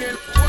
get